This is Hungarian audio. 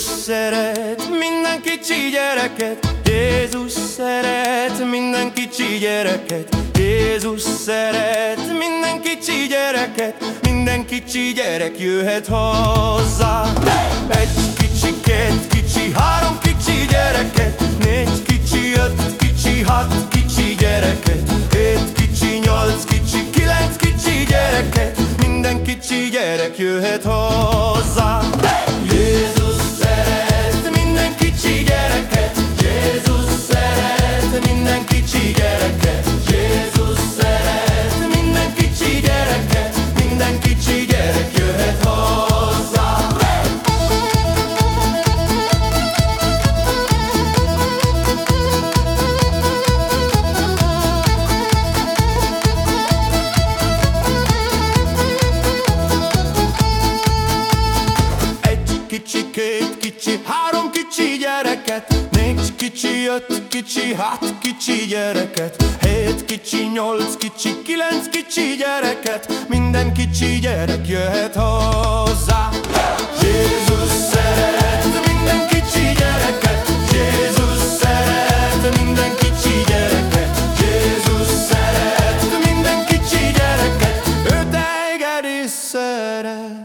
Jézus szeret minden kicsi gyereket. Jézus szeret minden kicsi gyereket. Jézus szeret minden kicsi gyereket. Minden kicsi gyerek jöhet hozzá Egy kicsi, két kicsi, három kicsi gyereket. Négy kicsi, öt kicsi, hat kicsi gyereket. Hét kicsi, nyolc kicsi, kilenc kicsi gyereket. Minden kicsi gyerek jöhet hozzá két kicsi, három kicsi gyereket Négy kicsi, öt kicsi, hat kicsi gyereket Hét kicsi, nyolc kicsi, kilenc kicsi gyereket. Minden kicsi gyerek jöhet hozzá. Jézus szeret minden kicsi gyereket. Jézus szeret minden kicsi gyereket. Jézus szeret minden kicsi gyereket. Őt engedi szeret.